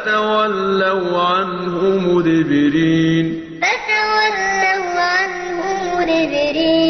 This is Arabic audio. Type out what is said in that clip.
فَتَوَلَّوْا عَنْهُ مُدْبِرِينَ. فَتَوَلَّوْا عَنْهُ مُدْبِرِينَ.